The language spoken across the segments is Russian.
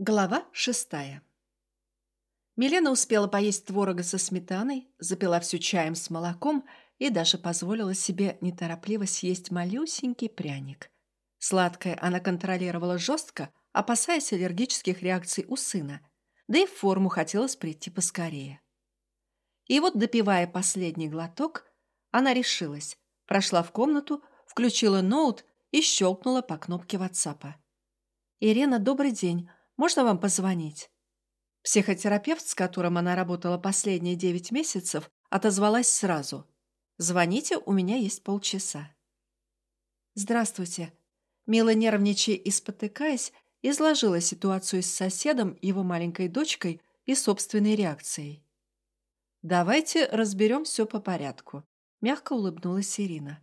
Глава шестая Милена успела поесть творога со сметаной, запила всю чаем с молоком и даже позволила себе неторопливо съесть малюсенький пряник. Сладкое она контролировала жестко, опасаясь аллергических реакций у сына, да и в форму хотелось прийти поскорее. И вот, допивая последний глоток, она решилась, прошла в комнату, включила ноут и щелкнула по кнопке ватсапа. «Ирина, добрый день!» Можно вам позвонить?» Психотерапевт, с которым она работала последние девять месяцев, отозвалась сразу. «Звоните, у меня есть полчаса». «Здравствуйте». Мила, нервничая и спотыкаясь, изложила ситуацию с соседом, его маленькой дочкой и собственной реакцией. «Давайте разберем все по порядку», — мягко улыбнулась Ирина.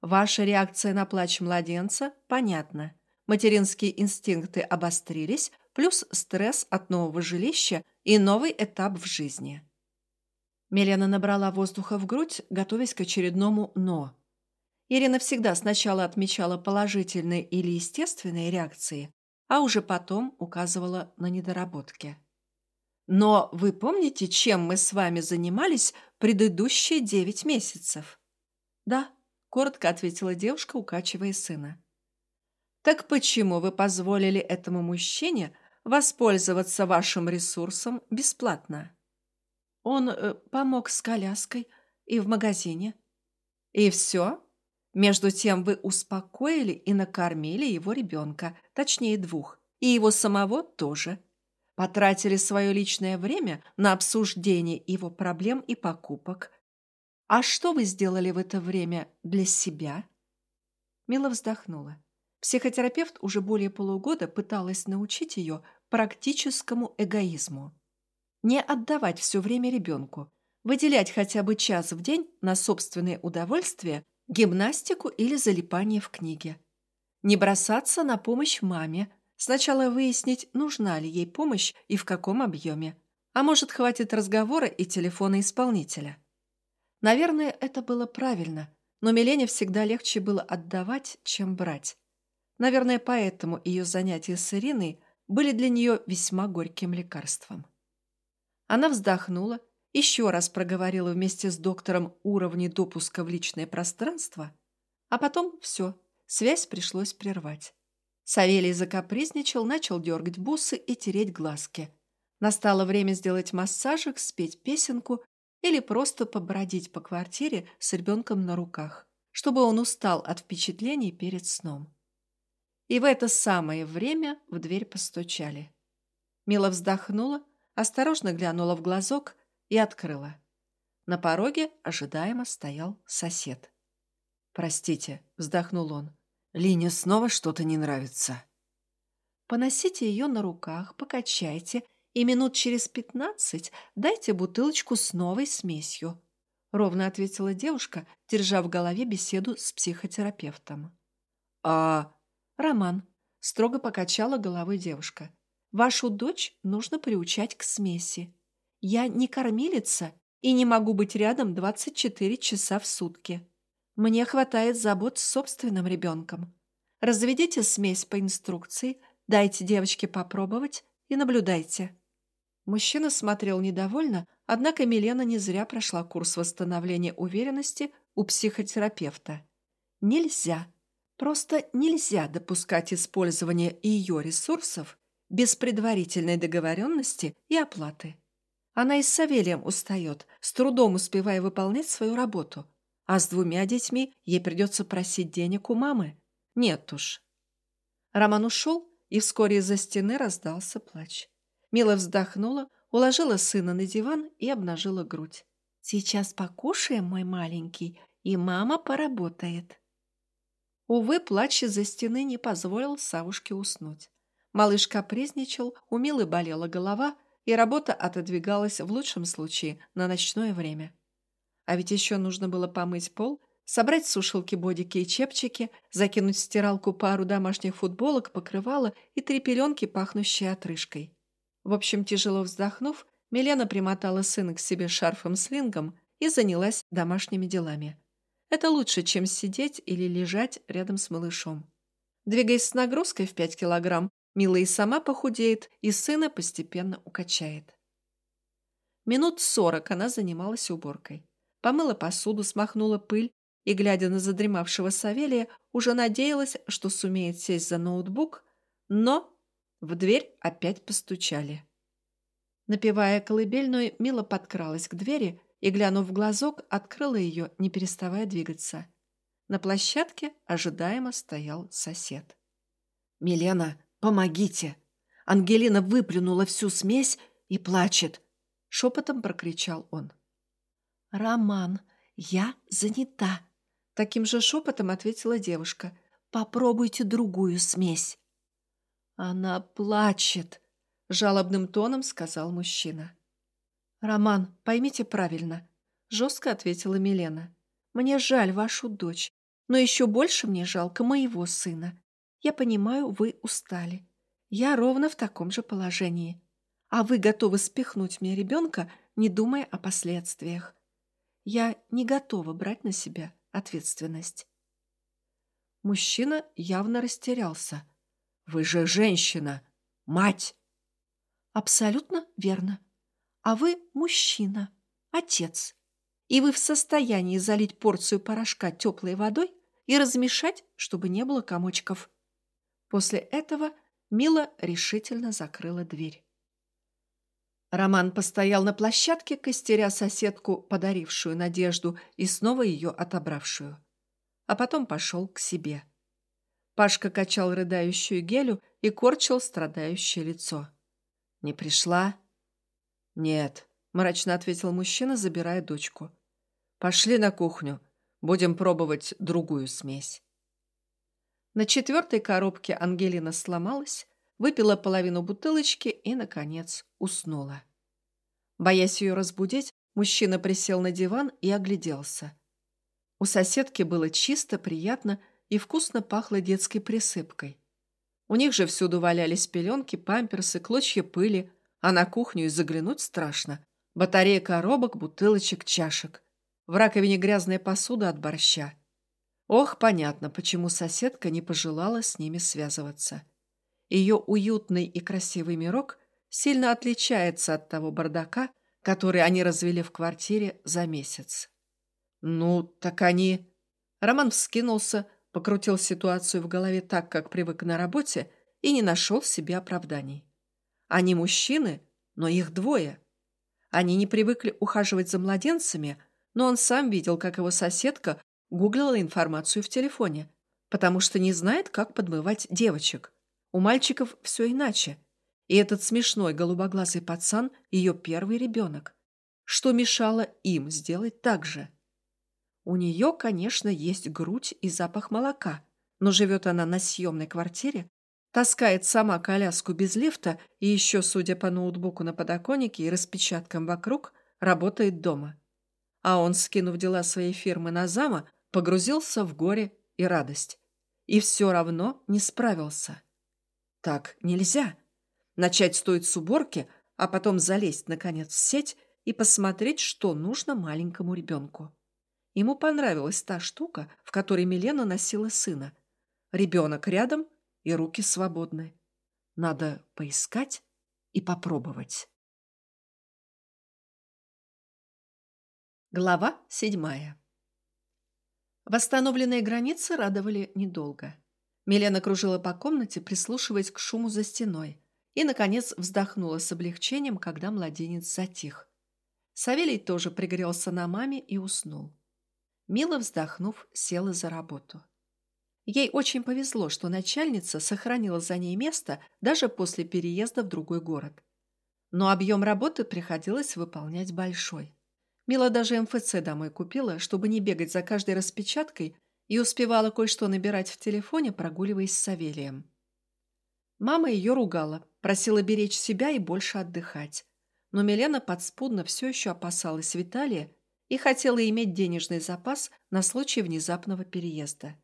«Ваша реакция на плач младенца понятна. Материнские инстинкты обострились, плюс стресс от нового жилища и новый этап в жизни. Милена набрала воздуха в грудь, готовясь к очередному «но». Ирина всегда сначала отмечала положительные или естественные реакции, а уже потом указывала на недоработки. «Но вы помните, чем мы с вами занимались предыдущие девять месяцев?» «Да», — коротко ответила девушка, укачивая сына. «Так почему вы позволили этому мужчине воспользоваться вашим ресурсом бесплатно. Он э, помог с коляской и в магазине. И все? Между тем вы успокоили и накормили его ребенка, точнее двух, и его самого тоже. Потратили свое личное время на обсуждение его проблем и покупок. А что вы сделали в это время для себя? Мила вздохнула. Психотерапевт уже более полугода пыталась научить ее практическому эгоизму. Не отдавать все время ребенку, выделять хотя бы час в день на собственное удовольствие, гимнастику или залипание в книге. Не бросаться на помощь маме, сначала выяснить, нужна ли ей помощь и в каком объеме. А может, хватит разговора и телефона исполнителя. Наверное, это было правильно, но Милене всегда легче было отдавать, чем брать. Наверное, поэтому ее занятия с Ириной были для нее весьма горьким лекарством. Она вздохнула, еще раз проговорила вместе с доктором уровни допуска в личное пространство, а потом все, связь пришлось прервать. Савелий закапризничал, начал дергать бусы и тереть глазки. Настало время сделать массажик, спеть песенку или просто побродить по квартире с ребенком на руках, чтобы он устал от впечатлений перед сном. И в это самое время в дверь постучали. Мила вздохнула, осторожно глянула в глазок и открыла. На пороге ожидаемо стоял сосед. «Простите», — вздохнул он, — «Лине снова что-то не нравится». «Поносите ее на руках, покачайте, и минут через пятнадцать дайте бутылочку с новой смесью», — ровно ответила девушка, держа в голове беседу с психотерапевтом. «А «Роман», — строго покачала головой девушка, «вашу дочь нужно приучать к смеси. Я не кормилица и не могу быть рядом 24 часа в сутки. Мне хватает забот с собственным ребенком. Разведите смесь по инструкции, дайте девочке попробовать и наблюдайте». Мужчина смотрел недовольно, однако Милена не зря прошла курс восстановления уверенности у психотерапевта. Нельзя Просто нельзя допускать использование ее ресурсов без предварительной договоренности и оплаты. Она и с Савелием устает, с трудом успевая выполнять свою работу. А с двумя детьми ей придется просить денег у мамы. Нет уж. Роман ушел, и вскоре из-за стены раздался плач. Мила вздохнула, уложила сына на диван и обнажила грудь. «Сейчас покушаем, мой маленький, и мама поработает». Увы, плач из-за стены не позволил Савушке уснуть. Малыш капризничал, у Милы болела голова, и работа отодвигалась в лучшем случае на ночное время. А ведь еще нужно было помыть пол, собрать с сушилки бодики и чепчики, закинуть в стиралку пару домашних футболок, покрывала и три пеленки, пахнущие отрыжкой. В общем, тяжело вздохнув, Милена примотала сына к себе шарфом-слингом и занялась домашними делами. Это лучше, чем сидеть или лежать рядом с малышом. Двигаясь с нагрузкой в 5 килограмм, Мила и сама похудеет, и сына постепенно укачает. Минут сорок она занималась уборкой. Помыла посуду, смахнула пыль и, глядя на задремавшего Савелия, уже надеялась, что сумеет сесть за ноутбук, но в дверь опять постучали. Напевая колыбельную, Мила подкралась к двери и, глянув в глазок, открыла ее, не переставая двигаться. На площадке ожидаемо стоял сосед. «Милена, помогите!» Ангелина выплюнула всю смесь и плачет. Шепотом прокричал он. «Роман, я занята!» Таким же шепотом ответила девушка. «Попробуйте другую смесь». «Она плачет», — жалобным тоном сказал мужчина. «Роман, поймите правильно», — жестко ответила Милена. «Мне жаль вашу дочь, но еще больше мне жалко моего сына. Я понимаю, вы устали. Я ровно в таком же положении. А вы готовы спихнуть мне ребенка, не думая о последствиях. Я не готова брать на себя ответственность». Мужчина явно растерялся. «Вы же женщина! Мать!» «Абсолютно верно. А вы мужчина, отец. И вы в состоянии залить порцию порошка теплой водой и размешать, чтобы не было комочков». После этого Мила решительно закрыла дверь. Роман постоял на площадке, костеря соседку, подарившую надежду и снова ее отобравшую. А потом пошел к себе. Пашка качал рыдающую гелю и корчил страдающее лицо. «Не пришла?» «Нет», — мрачно ответил мужчина, забирая дочку. «Пошли на кухню. Будем пробовать другую смесь». На четвертой коробке Ангелина сломалась, выпила половину бутылочки и, наконец, уснула. Боясь ее разбудить, мужчина присел на диван и огляделся. У соседки было чисто, приятно и вкусно пахло детской присыпкой. У них же всюду валялись пеленки, памперсы, клочья пыли, а на кухню и заглянуть страшно. Батарея коробок, бутылочек, чашек. В раковине грязная посуда от борща. Ох, понятно, почему соседка не пожелала с ними связываться. Ее уютный и красивый мирок сильно отличается от того бардака, который они развели в квартире за месяц. «Ну, так они...» Роман вскинулся, покрутил ситуацию в голове так, как привык на работе, и не нашел в себе оправданий. Они мужчины, но их двое. Они не привыкли ухаживать за младенцами, но он сам видел, как его соседка гуглила информацию в телефоне, потому что не знает, как подмывать девочек. У мальчиков все иначе. И этот смешной голубоглазый пацан – ее первый ребенок. Что мешало им сделать так же? У нее, конечно, есть грудь и запах молока, но живет она на съемной квартире, таскает сама коляску без лифта и еще, судя по ноутбуку на подоконнике и распечаткам вокруг, работает дома. А он, скинув дела своей фирмы на зама, погрузился в горе и радость. И все равно не справился. Так нельзя. Начать стоит с уборки, а потом залезть, наконец, в сеть и посмотреть, что нужно маленькому ребенку. Ему понравилась та штука, в которой Милена носила сына. Ребенок рядом и руки свободны. Надо поискать и попробовать. Глава седьмая. Восстановленные границы радовали недолго. Милена кружила по комнате, прислушиваясь к шуму за стеной, и, наконец, вздохнула с облегчением, когда младенец затих. Савелий тоже пригрелся на маме и уснул. Мила, вздохнув, села за работу. Ей очень повезло, что начальница сохранила за ней место даже после переезда в другой город. Но объем работы приходилось выполнять большой. Мила даже МФЦ домой купила, чтобы не бегать за каждой распечаткой и успевала кое-что набирать в телефоне, прогуливаясь с Савелием. Мама ее ругала, просила беречь себя и больше отдыхать. Но Милена подспудно все еще опасалась Виталия и хотела иметь денежный запас на случай внезапного переезда.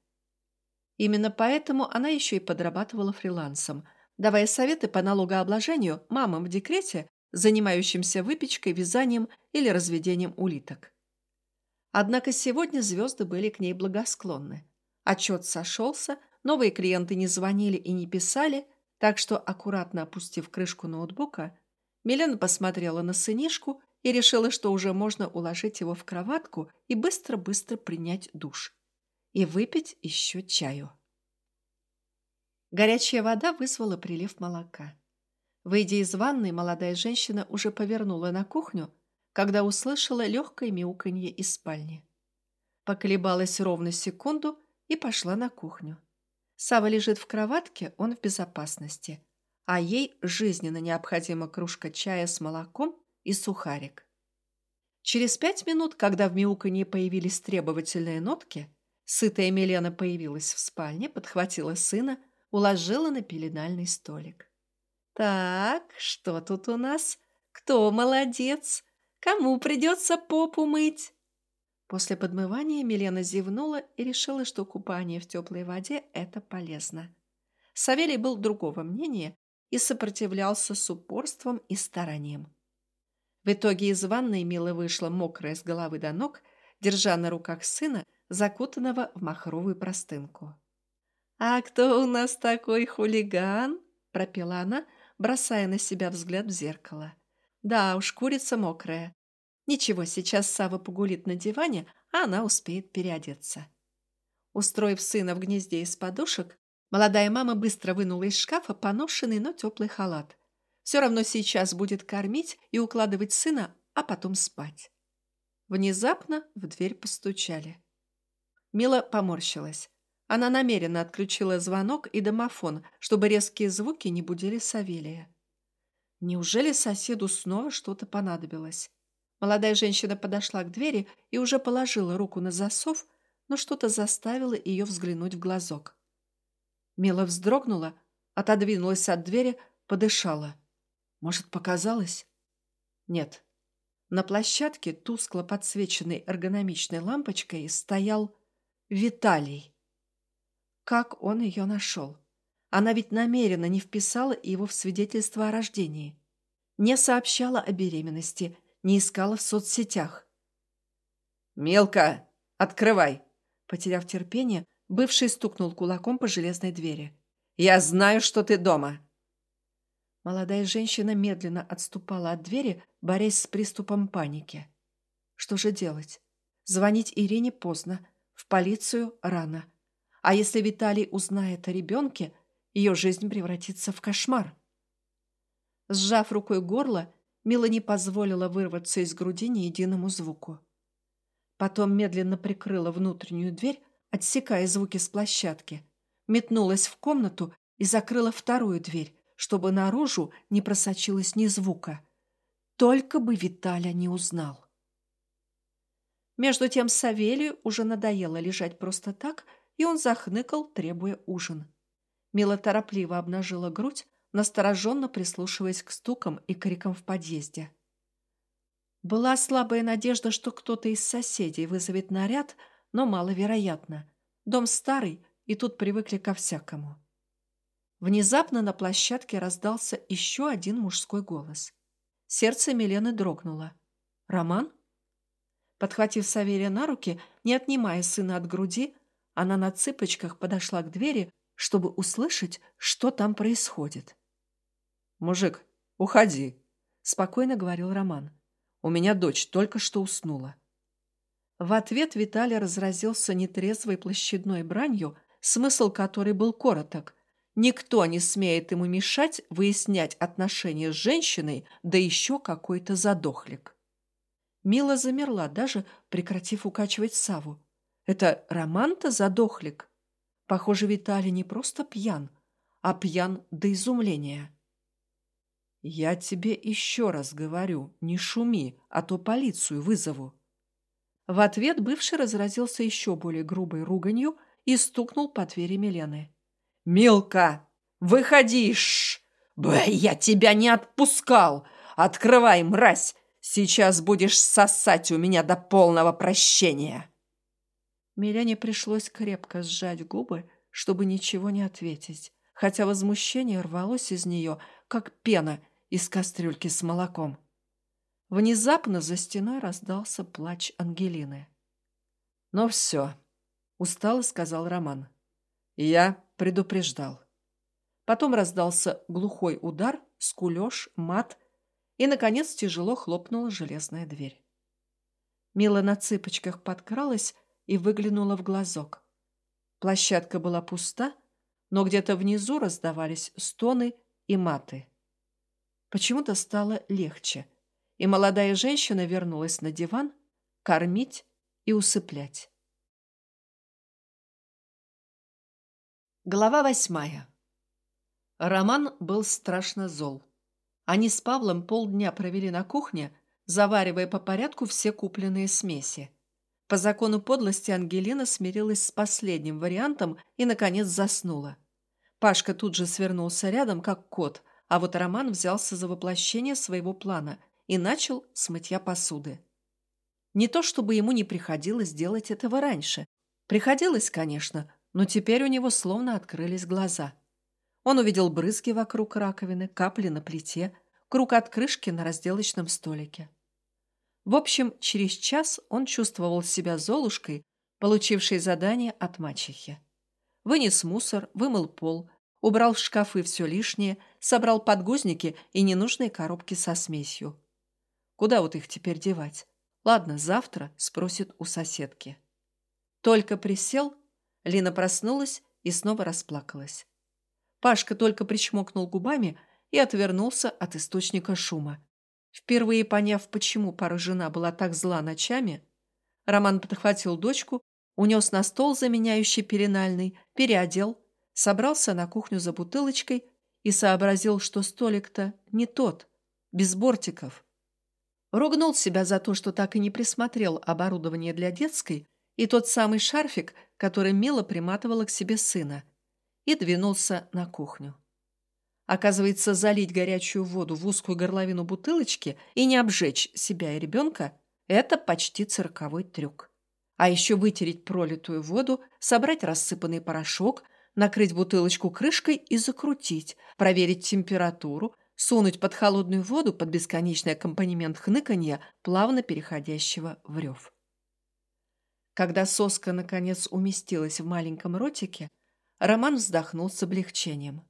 Именно поэтому она еще и подрабатывала фрилансом, давая советы по налогообложению мамам в декрете, занимающимся выпечкой, вязанием или разведением улиток. Однако сегодня звезды были к ней благосклонны. Отчет сошелся, новые клиенты не звонили и не писали, Так что, аккуратно опустив крышку ноутбука, Милена посмотрела на сынишку и решила, что уже можно уложить его в кроватку и быстро-быстро принять душ. И выпить еще чаю. Горячая вода вызвала прилив молока. Выйдя из ванной, молодая женщина уже повернула на кухню, когда услышала легкое мяуканье из спальни. Поколебалась ровно секунду и пошла на кухню. Сава лежит в кроватке, он в безопасности, а ей жизненно необходима кружка чая с молоком и сухарик. Через пять минут, когда в мяуканье появились требовательные нотки, сытая Милена появилась в спальне, подхватила сына, уложила на пеленальный столик. «Так, что тут у нас? Кто молодец? Кому придется попу мыть?» После подмывания Милена зевнула и решила, что купание в теплой воде – это полезно. Савелий был другого мнения и сопротивлялся с упорством и старанием. В итоге из ванной Мила вышла мокрая с головы до ног, держа на руках сына, закутанного в махровую простынку. «А кто у нас такой хулиган?» – пропела она, бросая на себя взгляд в зеркало. «Да уж, курица мокрая. Ничего, сейчас Сава погулит на диване, а она успеет переодеться. Устроив сына в гнезде из подушек, молодая мама быстро вынула из шкафа поношенный, но теплый халат. Все равно сейчас будет кормить и укладывать сына, а потом спать. Внезапно в дверь постучали. Мила поморщилась. Она намеренно отключила звонок и домофон, чтобы резкие звуки не будили Савелия. Неужели соседу снова что-то понадобилось? Молодая женщина подошла к двери и уже положила руку на засов, но что-то заставило ее взглянуть в глазок. Мила вздрогнула, отодвинулась от двери, подышала. Может, показалось? Нет. На площадке, тускло подсвеченной эргономичной лампочкой, стоял Виталий. Как он ее нашел? Она ведь намеренно не вписала его в свидетельство о рождении. Не сообщала о беременности – не искала в соцсетях. «Мелко! Открывай!» Потеряв терпение, бывший стукнул кулаком по железной двери. «Я знаю, что ты дома!» Молодая женщина медленно отступала от двери, борясь с приступом паники. Что же делать? Звонить Ирине поздно, в полицию рано. А если Виталий узнает о ребенке, ее жизнь превратится в кошмар. Сжав рукой горло, Мила не позволила вырваться из груди ни единому звуку. Потом медленно прикрыла внутреннюю дверь, отсекая звуки с площадки, метнулась в комнату и закрыла вторую дверь, чтобы наружу не просочилось ни звука. Только бы Виталя не узнал. Между тем Савелию уже надоело лежать просто так, и он захныкал, требуя ужин. Мила торопливо обнажила грудь, настороженно прислушиваясь к стукам и крикам в подъезде. Была слабая надежда, что кто-то из соседей вызовет наряд, но маловероятно. Дом старый, и тут привыкли ко всякому. Внезапно на площадке раздался еще один мужской голос. Сердце Милены дрогнуло. «Роман?» Подхватив Саверия на руки, не отнимая сына от груди, она на цыпочках подошла к двери, чтобы услышать, что там происходит. «Мужик, уходи», — спокойно говорил Роман. «У меня дочь только что уснула». В ответ Виталий разразился нетрезвой площадной бранью, смысл которой был короток. Никто не смеет ему мешать выяснять отношения с женщиной, да еще какой-то задохлик. Мила замерла, даже прекратив укачивать Саву. Это Роман-то задохлик? Похоже, Виталий не просто пьян, а пьян до изумления. «Я тебе еще раз говорю, не шуми, а то полицию вызову». В ответ бывший разразился еще более грубой руганью и стукнул по двери Милены. «Милка, выходишь! Б, я тебя не отпускал! Открывай, мразь! Сейчас будешь сосать у меня до полного прощения!» Милене пришлось крепко сжать губы, чтобы ничего не ответить, хотя возмущение рвалось из нее, как пена из кастрюльки с молоком. Внезапно за стеной раздался плач Ангелины. «Ну все», — устало сказал Роман. «Я предупреждал». Потом раздался глухой удар, скулеж, мат, и, наконец, тяжело хлопнула железная дверь. Мила на цыпочках подкралась и выглянула в глазок. Площадка была пуста, но где-то внизу раздавались стоны и маты. Почему-то стало легче, и молодая женщина вернулась на диван кормить и усыплять. Глава восьмая. Роман был страшно зол. Они с Павлом полдня провели на кухне, заваривая по порядку все купленные смеси. По закону подлости Ангелина смирилась с последним вариантом и, наконец, заснула. Пашка тут же свернулся рядом, как кот, а вот Роман взялся за воплощение своего плана и начал с мытья посуды. Не то чтобы ему не приходилось делать этого раньше. Приходилось, конечно, но теперь у него словно открылись глаза. Он увидел брызги вокруг раковины, капли на плите, круг от крышки на разделочном столике. В общем, через час он чувствовал себя Золушкой, получившей задание от мачехи. Вынес мусор, вымыл пол, убрал в шкафы все лишнее, собрал подгузники и ненужные коробки со смесью. Куда вот их теперь девать? Ладно, завтра спросит у соседки. Только присел, Лина проснулась и снова расплакалась. Пашка только причмокнул губами и отвернулся от источника шума. Впервые поняв, почему пара жена была так зла ночами, Роман подхватил дочку, унес на стол заменяющий пеленальный, переодел, собрался на кухню за бутылочкой и сообразил, что столик-то не тот, без бортиков. Ругнул себя за то, что так и не присмотрел оборудование для детской и тот самый шарфик, который Мила приматывала к себе сына, и двинулся на кухню. Оказывается, залить горячую воду в узкую горловину бутылочки и не обжечь себя и ребенка – это почти цирковой трюк. А еще вытереть пролитую воду, собрать рассыпанный порошок, накрыть бутылочку крышкой и закрутить, проверить температуру, сунуть под холодную воду под бесконечный аккомпанемент хныканья, плавно переходящего в рев. Когда соска, наконец, уместилась в маленьком ротике, Роман вздохнул с облегчением.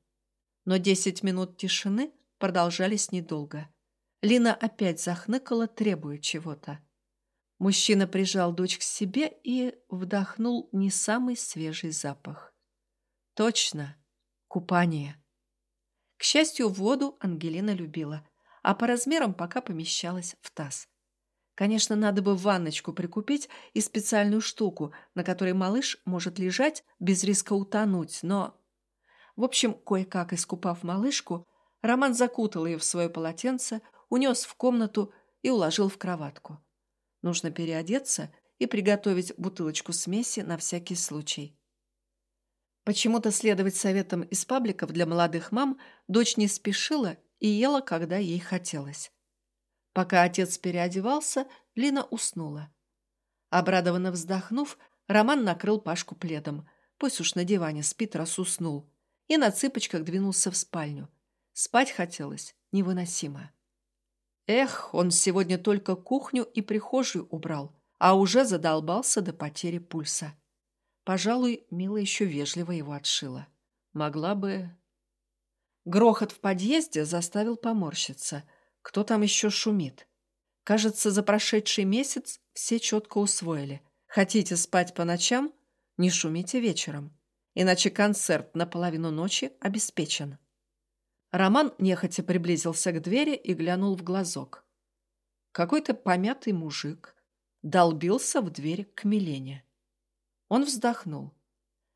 Но десять минут тишины продолжались недолго. Лина опять захныкала, требуя чего-то. Мужчина прижал дочь к себе и вдохнул не самый свежий запах. Точно, купание. К счастью, воду Ангелина любила, а по размерам пока помещалась в таз. Конечно, надо бы ванночку прикупить и специальную штуку, на которой малыш может лежать без риска утонуть, но в общем, кое-как искупав малышку, Роман закутал ее в свое полотенце, унес в комнату и уложил в кроватку. Нужно переодеться и приготовить бутылочку смеси на всякий случай. Почему-то следовать советам из пабликов для молодых мам дочь не спешила и ела, когда ей хотелось. Пока отец переодевался, Лина уснула. Обрадованно вздохнув, Роман накрыл Пашку пледом. Пусть уж на диване спит, раз уснул и на цыпочках двинулся в спальню. Спать хотелось невыносимо. Эх, он сегодня только кухню и прихожую убрал, а уже задолбался до потери пульса. Пожалуй, Мила еще вежливо его отшила. Могла бы... Грохот в подъезде заставил поморщиться. Кто там еще шумит? Кажется, за прошедший месяц все четко усвоили. Хотите спать по ночам? Не шумите вечером иначе концерт на половину ночи обеспечен. Роман нехотя приблизился к двери и глянул в глазок. Какой-то помятый мужик долбился в дверь к Милене. Он вздохнул.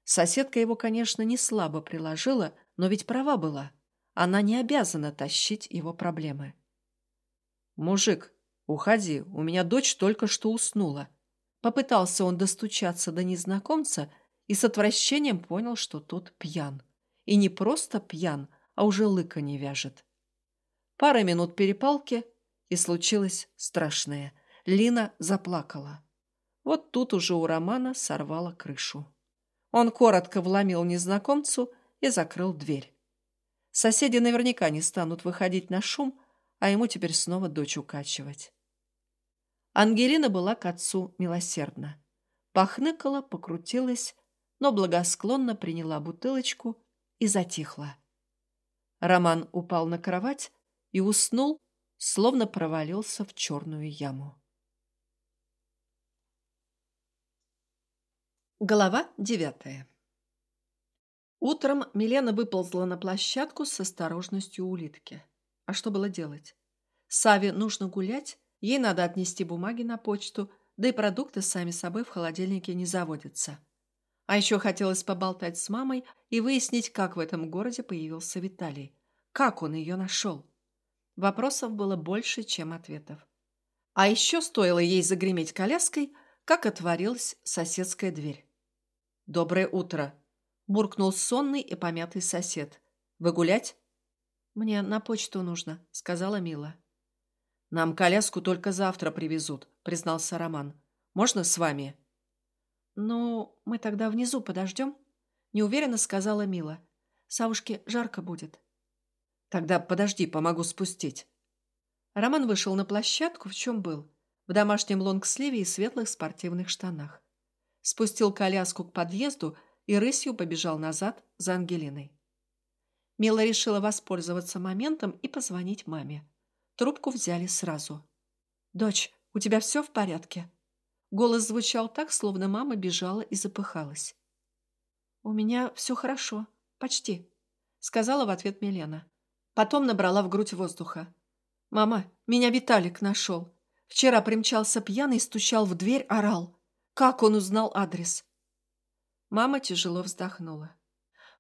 Соседка его, конечно, не слабо приложила, но ведь права была. Она не обязана тащить его проблемы. «Мужик, уходи, у меня дочь только что уснула». Попытался он достучаться до незнакомца, и с отвращением понял, что тот пьян. И не просто пьян, а уже лыка не вяжет. Пара минут перепалки, и случилось страшное. Лина заплакала. Вот тут уже у Романа сорвало крышу. Он коротко вломил незнакомцу и закрыл дверь. Соседи наверняка не станут выходить на шум, а ему теперь снова дочь укачивать. Ангелина была к отцу милосердна. Похныкала, покрутилась, но благосклонно приняла бутылочку и затихла. Роман упал на кровать и уснул, словно провалился в черную яму. Глава девятая Утром Милена выползла на площадку с осторожностью улитки. А что было делать? Саве нужно гулять, ей надо отнести бумаги на почту, да и продукты сами собой в холодильнике не заводятся. А еще хотелось поболтать с мамой и выяснить, как в этом городе появился Виталий. Как он ее нашел? Вопросов было больше, чем ответов. А еще стоило ей загреметь коляской, как отворилась соседская дверь. «Доброе утро!» – буркнул сонный и помятый сосед. «Вы гулять?» «Мне на почту нужно», – сказала Мила. «Нам коляску только завтра привезут», – признался Роман. «Можно с вами?» «Ну, мы тогда внизу подождем?» – неуверенно сказала Мила. «Савушке жарко будет». «Тогда подожди, помогу спустить». Роман вышел на площадку, в чем был. В домашнем лонгсливе и светлых спортивных штанах спустил коляску к подъезду и рысью побежал назад за Ангелиной. Мила решила воспользоваться моментом и позвонить маме. Трубку взяли сразу. «Дочь, у тебя все в порядке?» Голос звучал так, словно мама бежала и запыхалась. «У меня все хорошо. Почти», — сказала в ответ Милена. Потом набрала в грудь воздуха. «Мама, меня Виталик нашел. Вчера примчался пьяный, стучал в дверь, орал. Как он узнал адрес? Мама тяжело вздохнула.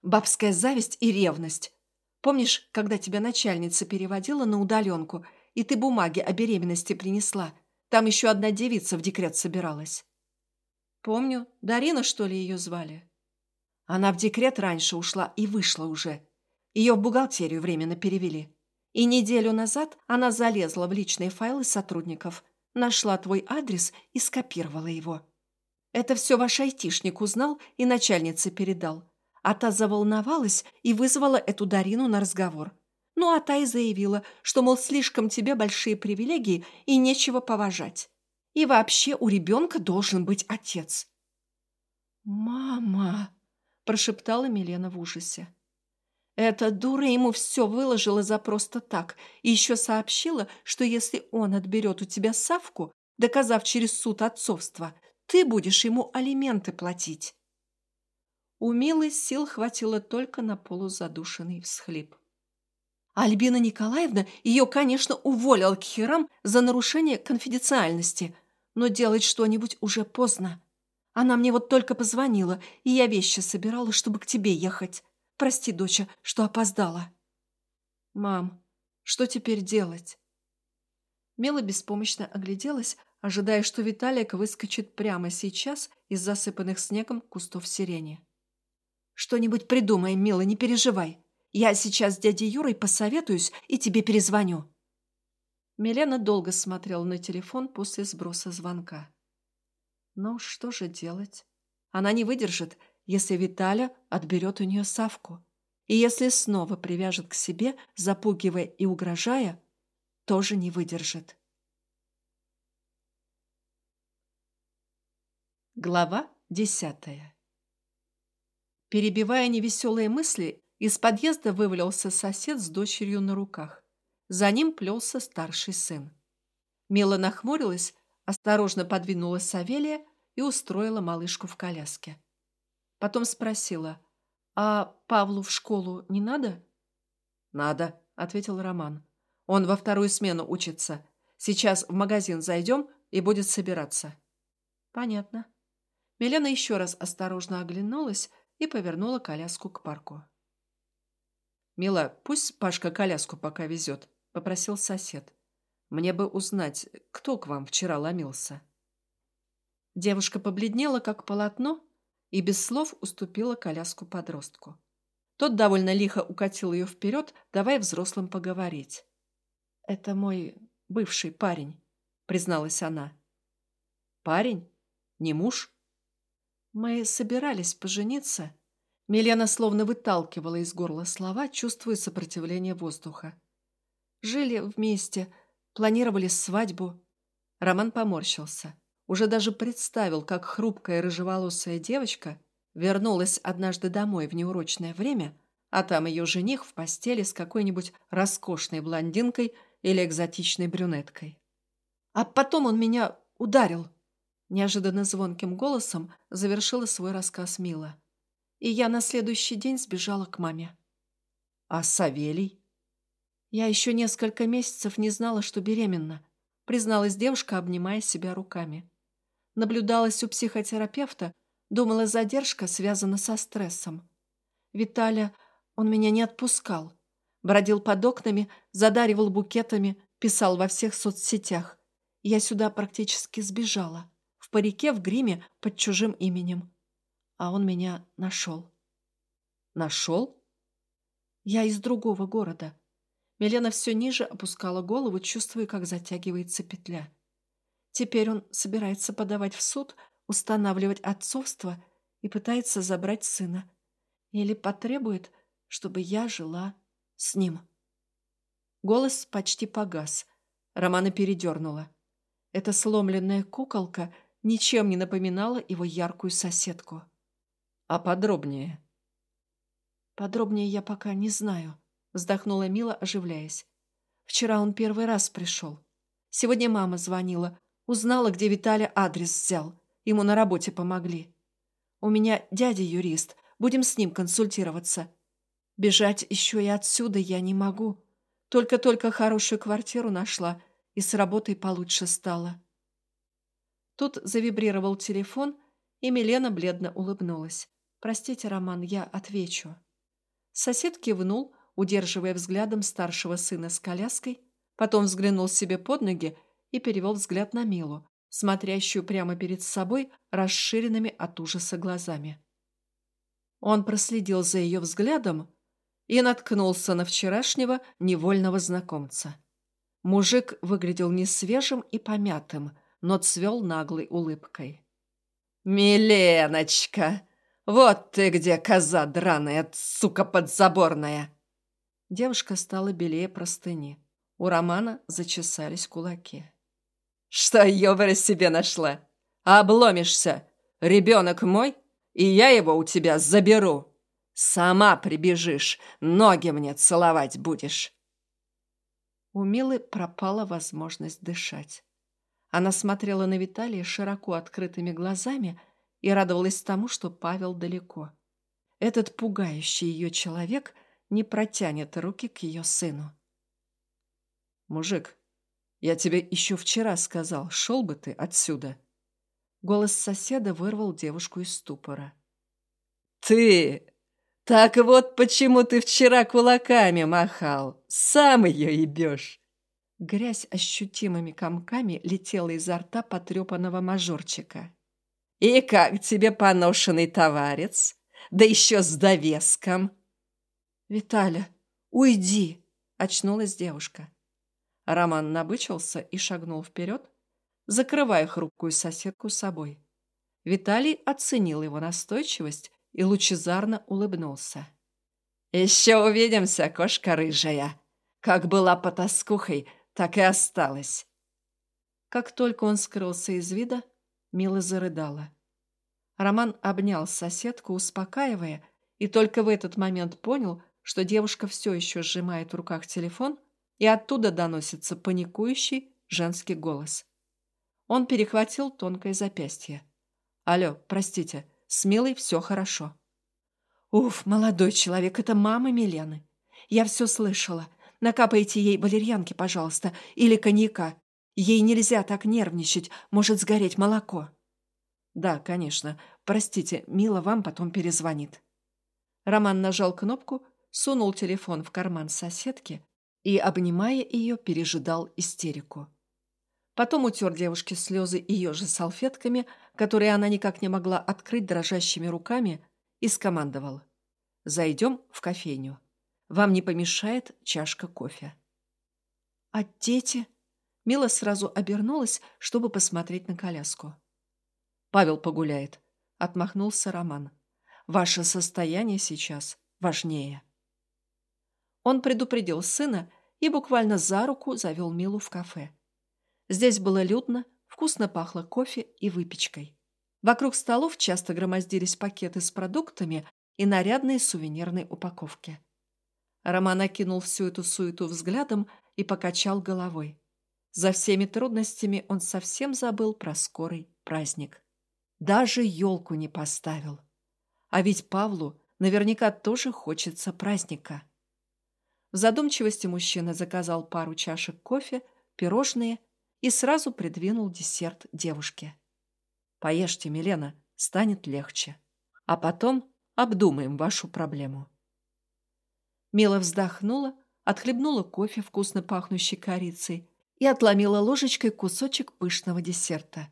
Бабская зависть и ревность. Помнишь, когда тебя начальница переводила на удаленку, и ты бумаги о беременности принесла? Там еще одна девица в декрет собиралась. Помню, Дарина, что ли, ее звали? Она в декрет раньше ушла и вышла уже. Ее в бухгалтерию временно перевели. И неделю назад она залезла в личные файлы сотрудников, нашла твой адрес и скопировала его. Это все ваш айтишник узнал и начальнице передал. А та заволновалась и вызвала эту Дарину на разговор. Ну, а та и заявила, что, мол, слишком тебе большие привилегии и нечего поважать. И вообще у ребенка должен быть отец. «Мама!» – прошептала Милена в ужасе. Эта дура ему все выложила за просто так и еще сообщила, что если он отберет у тебя Савку, доказав через суд отцовство, ты будешь ему алименты платить. У Милы сил хватило только на полузадушенный всхлип. Альбина Николаевна ее, конечно, уволила к херам за нарушение конфиденциальности, но делать что-нибудь уже поздно. Она мне вот только позвонила, и я вещи собирала, чтобы к тебе ехать. Прости, доча, что опоздала. Мам, что теперь делать? Мила беспомощно огляделась, ожидая, что Виталик выскочит прямо сейчас из засыпанных снегом кустов сирени. «Что-нибудь придумай, мила, не переживай. Я сейчас с дядей Юрой посоветуюсь и тебе перезвоню». Милена долго смотрела на телефон после сброса звонка. «Ну, что же делать? Она не выдержит, если Виталя отберет у нее Савку. И если снова привяжет к себе, запугивая и угрожая, тоже не выдержит». Глава десятая Перебивая невеселые мысли, из подъезда вывалился сосед с дочерью на руках. За ним плелся старший сын. Мила нахмурилась, осторожно подвинула Савелия и устроила малышку в коляске. Потом спросила, «А Павлу в школу не надо?» «Надо», — ответил Роман. «Он во вторую смену учится. Сейчас в магазин зайдем и будет собираться». «Понятно», Милена еще раз осторожно оглянулась и повернула коляску к парку. «Мила, пусть Пашка коляску пока везет», — попросил сосед. «Мне бы узнать, кто к вам вчера ломился». Девушка побледнела, как полотно, и без слов уступила коляску подростку. Тот довольно лихо укатил ее вперед, давая взрослым поговорить. «Это мой бывший парень», — призналась она. «Парень? Не муж?» Мы собирались пожениться. Милена словно выталкивала из горла слова, чувствуя сопротивление воздуха. Жили вместе, планировали свадьбу. Роман поморщился. Уже даже представил, как хрупкая рыжеволосая девочка вернулась однажды домой в неурочное время, а там ее жених в постели с какой-нибудь роскошной блондинкой или экзотичной брюнеткой. А потом он меня ударил. Неожиданно звонким голосом завершила свой рассказ Мила. И я на следующий день сбежала к маме. А Савелий? Я еще несколько месяцев не знала, что беременна, призналась девушка, обнимая себя руками. Наблюдалась у психотерапевта, думала, задержка связана со стрессом. Виталя, он меня не отпускал. Бродил под окнами, задаривал букетами, писал во всех соцсетях. Я сюда практически сбежала. Парике, в гриме, под чужим именем. А он меня нашел. Нашел? Я из другого города. Милена все ниже опускала голову, чувствуя, как затягивается петля. Теперь он собирается подавать в суд, устанавливать отцовство и пытается забрать сына. Или потребует, чтобы я жила с ним. Голос почти погас. Романа передернула. Эта сломленная куколка ничем не напоминала его яркую соседку. А подробнее? Подробнее я пока не знаю, вздохнула Мила, оживляясь. Вчера он первый раз пришел. Сегодня мама звонила, Узнала, где Виталя адрес взял. Ему на работе помогли. У меня дядя юрист. Будем с ним консультироваться. Бежать еще и отсюда я не могу. Только-только хорошую квартиру нашла и с работой получше стало. Тут завибрировал телефон, и Милена бледно улыбнулась. «Простите, Роман, я отвечу». Сосед кивнул, удерживая взглядом старшего сына с коляской, потом взглянул себе под ноги и перевел взгляд на Милу, смотрящую прямо перед собой расширенными от ужаса глазами. Он проследил за ее взглядом и наткнулся на вчерашнего невольного знакомца. Мужик выглядел несвежим и помятым, но цвел наглой улыбкой. «Миленочка! Вот ты где, коза драная, сука подзаборная!» Девушка стала белее простыни. У Романа зачесались кулаки. Что ёбарь себе нашла? Обломишься. Ребенок мой, и я его у тебя заберу. Сама прибежишь, ноги мне целовать будешь. У Милы пропала возможность дышать. Она смотрела на Виталия широко открытыми глазами и радовалась тому, что Павел далеко. Этот пугающий ее человек не протянет руки к ее сыну. «Мужик, я тебе еще вчера сказал, шел бы ты отсюда. Голос соседа вырвал девушку из ступора. Ты! Так вот почему ты вчера кулаками махал. Сам ее ебешь. Грязь ощутимыми комками летела изо рта потрепанного мажорчика. «И как тебе поношенный товарец? Да еще с довеском!» «Виталя, уйди!» — очнулась девушка. Роман набычился и шагнул вперед, закрывая хрупкую соседку собой. Виталий оценил его настойчивость и лучезарно улыбнулся. «Еще увидимся, кошка рыжая. Как была потаскухой, так и осталась». Как только он скрылся из вида, Мила зарыдала. Роман обнял соседку, успокаивая, и только в этот момент понял, что девушка все еще сжимает в руках телефон и оттуда доносится паникующий женский голос. Он перехватил тонкое запястье. «Алло, простите, с Милой все хорошо». «Уф, молодой человек, это мама Милены. Я все слышала. Накапайте ей валерьянки, пожалуйста, или коньяка. Ей нельзя так нервничать, может сгореть молоко». «Да, конечно. Простите, Мила вам потом перезвонит». Роман нажал кнопку, сунул телефон в карман соседки и, обнимая ее, пережидал истерику. Потом утер девушке слезы ее же салфетками, которые она никак не могла открыть дрожащими руками, и скомандовал. «Зайдем в кофейню. Вам не помешает чашка кофе». «А дети?» Мила сразу обернулась, чтобы посмотреть на коляску. «Павел погуляет», — отмахнулся Роман. «Ваше состояние сейчас важнее». Он предупредил сына и буквально за руку завел Милу в кафе. Здесь было людно, вкусно пахло кофе и выпечкой. Вокруг столов часто громоздились пакеты с продуктами и нарядные сувенирные упаковки. Роман окинул всю эту суету взглядом и покачал головой. За всеми трудностями он совсем забыл про скорый праздник. Даже елку не поставил. А ведь Павлу наверняка тоже хочется праздника. В задумчивости мужчина заказал пару чашек кофе, пирожные и сразу придвинул десерт девушке. «Поешьте, Милена, станет легче. А потом обдумаем вашу проблему». Мила вздохнула, отхлебнула кофе, вкусно пахнущий корицей, и отломила ложечкой кусочек пышного десерта.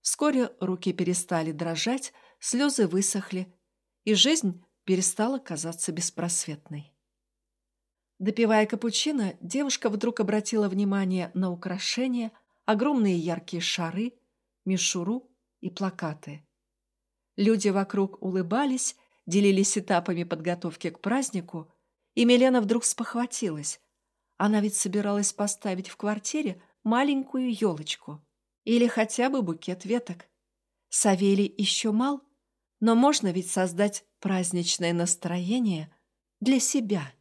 Вскоре руки перестали дрожать, слезы высохли, и жизнь перестала казаться беспросветной. Допивая капучино, девушка вдруг обратила внимание на украшения, огромные яркие шары, мишуру и плакаты. Люди вокруг улыбались, делились этапами подготовки к празднику, и Милена вдруг спохватилась. Она ведь собиралась поставить в квартире маленькую елочку или хотя бы букет веток. Савелий еще мал, но можно ведь создать праздничное настроение для себя.